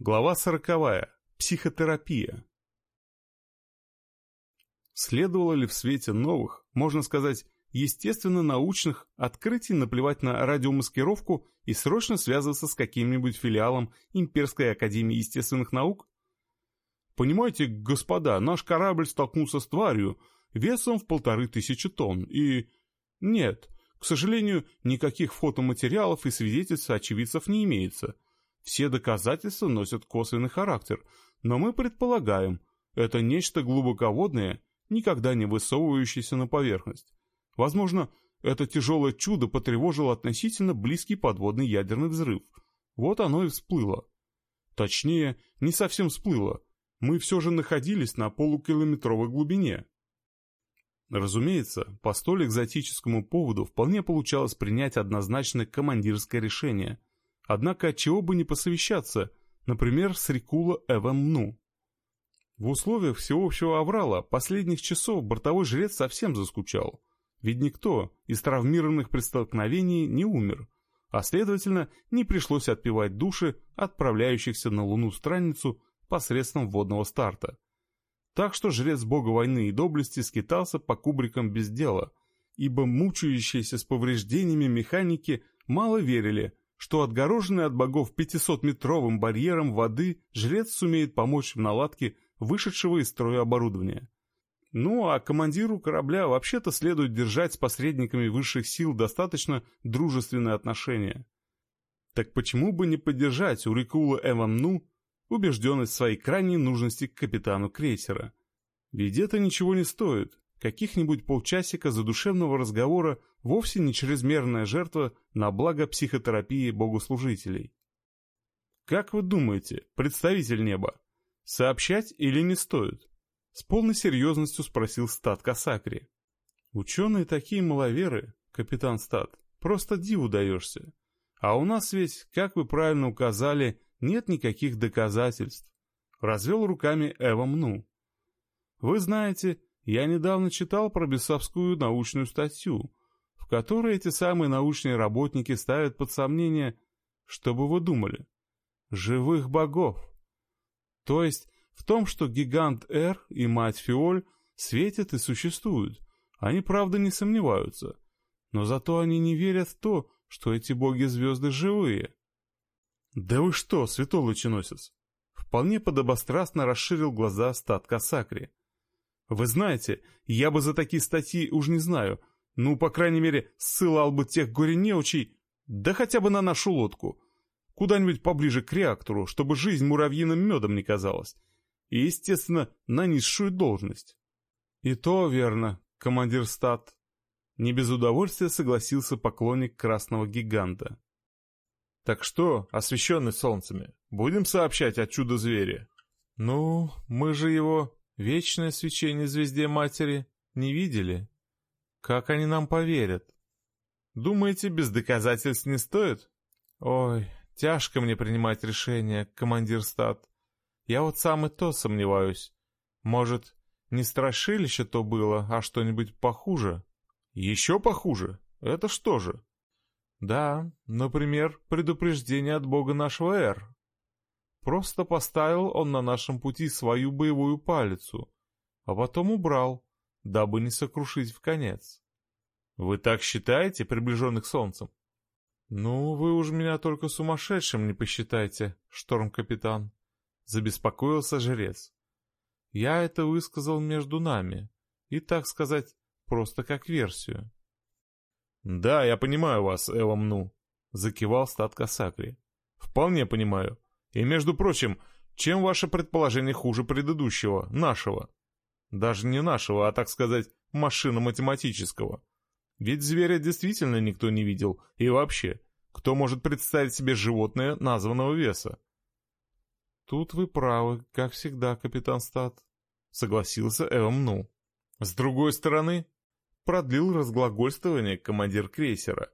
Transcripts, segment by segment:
Глава сороковая. Психотерапия. Следовало ли в свете новых, можно сказать, естественно-научных открытий наплевать на радиомаскировку и срочно связываться с каким-нибудь филиалом Имперской Академии Естественных Наук? Понимаете, господа, наш корабль столкнулся с тварью весом в полторы тысячи тонн, и... Нет, к сожалению, никаких фотоматериалов и свидетельств очевидцев не имеется – все доказательства носят косвенный характер, но мы предполагаем, это нечто глубоководное, никогда не высовывающееся на поверхность. Возможно, это тяжелое чудо потревожило относительно близкий подводный ядерный взрыв. Вот оно и всплыло. Точнее, не совсем всплыло. Мы все же находились на полукилометровой глубине. Разумеется, по столь экзотическому поводу вполне получалось принять однозначное командирское решение – Однако чего бы не посовещаться, например, с Рикула Эван В условиях всеобщего аврала последних часов бортовой жрец совсем заскучал. Ведь никто из травмированных при столкновении не умер, а следовательно, не пришлось отпивать души отправляющихся на Луну страницу посредством водного старта. Так что жрец бога войны и доблести скитался по кубрикам без дела, ибо мучающиеся с повреждениями механики мало верили – что отгороженный от богов 500-метровым барьером воды жрец сумеет помочь в наладке вышедшего из строя оборудования. Ну, а командиру корабля вообще-то следует держать с посредниками высших сил достаточно дружественные отношения. Так почему бы не поддержать у Рикула Эвамну убежденность в своей крайней нужности к капитану крейсера? Ведь это ничего не стоит. Каких-нибудь полчасика задушевного разговора вовсе не чрезмерная жертва на благо психотерапии богослужителей. Как вы думаете, представитель неба, сообщать или не стоит? С полной серьезностью спросил Стат Касакри. Ученые такие маловеры, капитан Стат, просто диву даешься. А у нас ведь, как вы правильно указали, нет никаких доказательств. Развел руками Эва Мну. Вы знаете, я недавно читал про бесовскую научную статью, в которой эти самые научные работники ставят под сомнение, что бы вы думали, живых богов. То есть в том, что гигант Эр и мать Фиоль светят и существуют, они правда не сомневаются, но зато они не верят в то, что эти боги-звезды живые. «Да вы что, святой лученосец!» Вполне подобострастно расширил глаза стат Касакри. «Вы знаете, я бы за такие статьи уж не знаю, ну, по крайней мере, ссылал бы тех горе-неучей, да хотя бы на нашу лодку. Куда-нибудь поближе к реактору, чтобы жизнь муравьиным медом не казалась. И, естественно, на низшую должность. И то верно, командир стат. Не без удовольствия согласился поклонник красного гиганта. Так что, освещенный солнцами, будем сообщать о чудо-звере? Ну, мы же его, вечное свечение звезде матери, не видели. Как они нам поверят? Думаете, без доказательств не стоит? Ой, тяжко мне принимать решение, командир стат. Я вот сам и то сомневаюсь. Может, не страшилище то было, а что-нибудь похуже? Еще похуже? Это что же? Да, например, предупреждение от бога нашего Эр. Просто поставил он на нашем пути свою боевую палицу, а потом убрал, дабы не сокрушить в конец. Вы так считаете, приближенных солнцем? Ну, вы уж меня только сумасшедшим не посчитайте, шторм-капитан, забеспокоился жрец. Я это высказал между нами, и, так сказать, просто как версию. Да, я понимаю вас, Эвамну, закивал стат Касакри. Вполне понимаю. И, между прочим, чем ваше предположение хуже предыдущего, нашего? Даже не нашего, а, так сказать, машинно-математического. Ведь зверя действительно никто не видел, и вообще, кто может представить себе животное названного веса? Тут вы правы, как всегда, капитан Стат, согласился Эвам Ну. С другой стороны, продлил разглагольствование командир крейсера.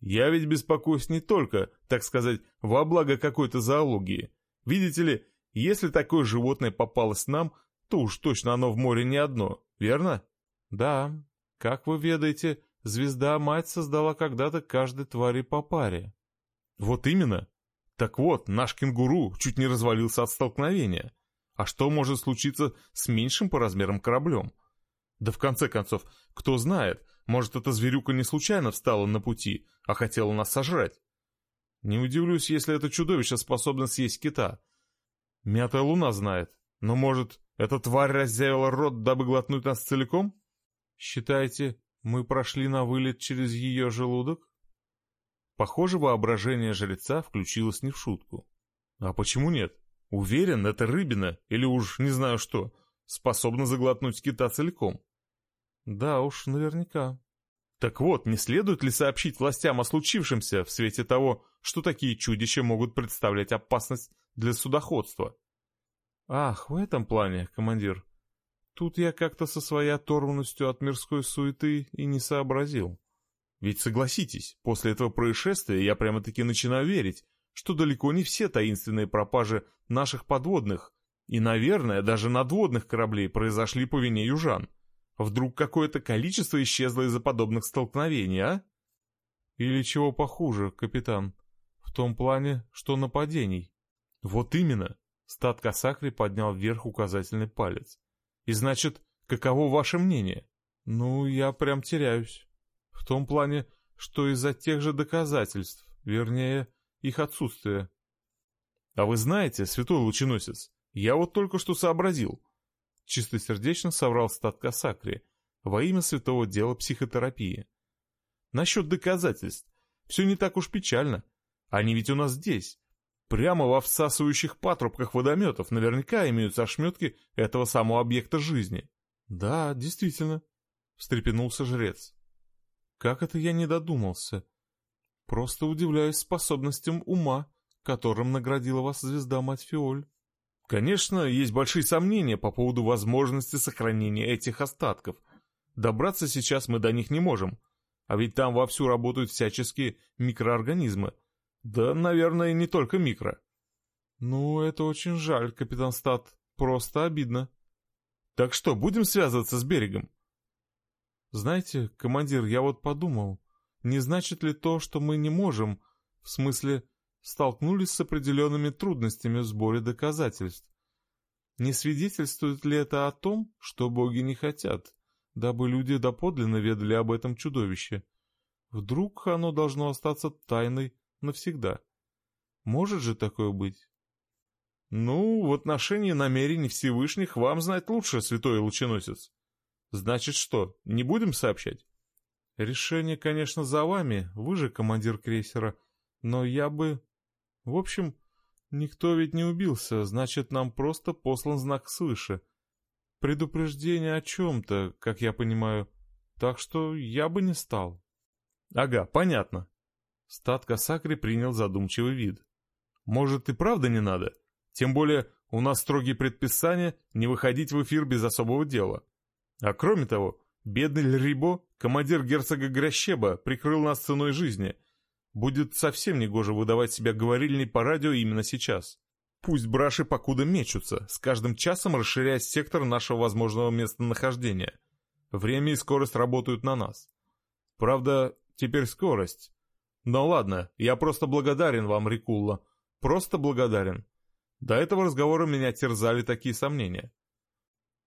Я ведь беспокоюсь не только, так сказать, во благо какой-то зоологии. Видите ли, если такое животное попалось нам, то уж точно оно в море не одно, верно? Да, как вы ведаете, звезда-мать создала когда-то каждой твари по паре. Вот именно. Так вот, наш кенгуру чуть не развалился от столкновения. А что может случиться с меньшим по размерам кораблем? Да в конце концов, кто знает, может эта зверюка не случайно встала на пути, а хотела нас сожрать. Не удивлюсь, если это чудовище способно съесть кита. Мятая луна знает. Но, может, эта тварь разъявила рот, дабы глотнуть нас целиком? Считаете, мы прошли на вылет через ее желудок? Похоже, воображение жреца включилось не в шутку. А почему нет? Уверен, это рыбина, или уж не знаю что, способна заглотнуть кита целиком. Да уж, наверняка. Так вот, не следует ли сообщить властям о случившемся в свете того, что такие чудища могут представлять опасность для судоходства? Ах, в этом плане, командир. Тут я как-то со своей оторванностью от мирской суеты и не сообразил. Ведь согласитесь, после этого происшествия я прямо-таки начинаю верить, что далеко не все таинственные пропажи наших подводных и, наверное, даже надводных кораблей произошли по вине южан. Вдруг какое-то количество исчезло из-за подобных столкновений, а? Или чего похуже, капитан, в том плане, что нападений. Вот именно. Стат Касакри поднял вверх указательный палец. И значит, каково ваше мнение? Ну, я прям теряюсь. В том плане, что из-за тех же доказательств, вернее, их отсутствия. А вы знаете, святой лученосец, я вот только что сообразил. Чистосердечно соврал стат Касакри во имя святого дела психотерапии. Насчет доказательств. Все не так уж печально. Они ведь у нас здесь. Прямо во всасывающих патрубках водометов наверняка имеются ошметки этого самого объекта жизни. Да, действительно, встрепенулся жрец. Как это я не додумался? Просто удивляюсь способностям ума, которым наградила вас звезда Мать Фиоль. Конечно, есть большие сомнения по поводу возможности сохранения этих остатков. Добраться сейчас мы до них не можем, а ведь там вовсю работают всяческие микроорганизмы. Да, наверное, не только микро. Ну, это очень жаль, капитан Стат. Просто обидно. Так что, будем связываться с берегом? Знаете, командир, я вот подумал, не значит ли то, что мы не можем, в смысле, столкнулись с определенными трудностями в сборе доказательств? Не свидетельствует ли это о том, что боги не хотят, дабы люди доподлинно ведали об этом чудовище? Вдруг оно должно остаться тайной навсегда? Может же такое быть? Ну, в отношении намерений Всевышних вам знать лучше, святой лученосец. Значит что, не будем сообщать? Решение, конечно, за вами, вы же командир крейсера, но я бы... В общем, никто ведь не убился, значит, нам просто послан знак свыше. Предупреждение о чем-то, как я понимаю, так что я бы не стал. Ага, понятно. Стат Касакри принял задумчивый вид. Может, и правда не надо? Тем более, у нас строгие предписания не выходить в эфир без особого дела. А кроме того, Бедный Льрибо, командир герцога Гращеба, прикрыл нас ценой жизни. Будет совсем негоже выдавать себя говорильней по радио именно сейчас. Пусть браши покуда мечутся, с каждым часом расширяя сектор нашего возможного местонахождения. Время и скорость работают на нас. Правда, теперь скорость. Но ладно, я просто благодарен вам, Рикулла. Просто благодарен. До этого разговора меня терзали такие сомнения.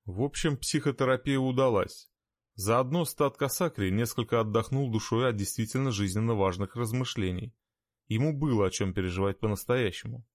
В общем, психотерапия удалась. Заодно стат Касакри несколько отдохнул душой от действительно жизненно важных размышлений. Ему было о чем переживать по-настоящему.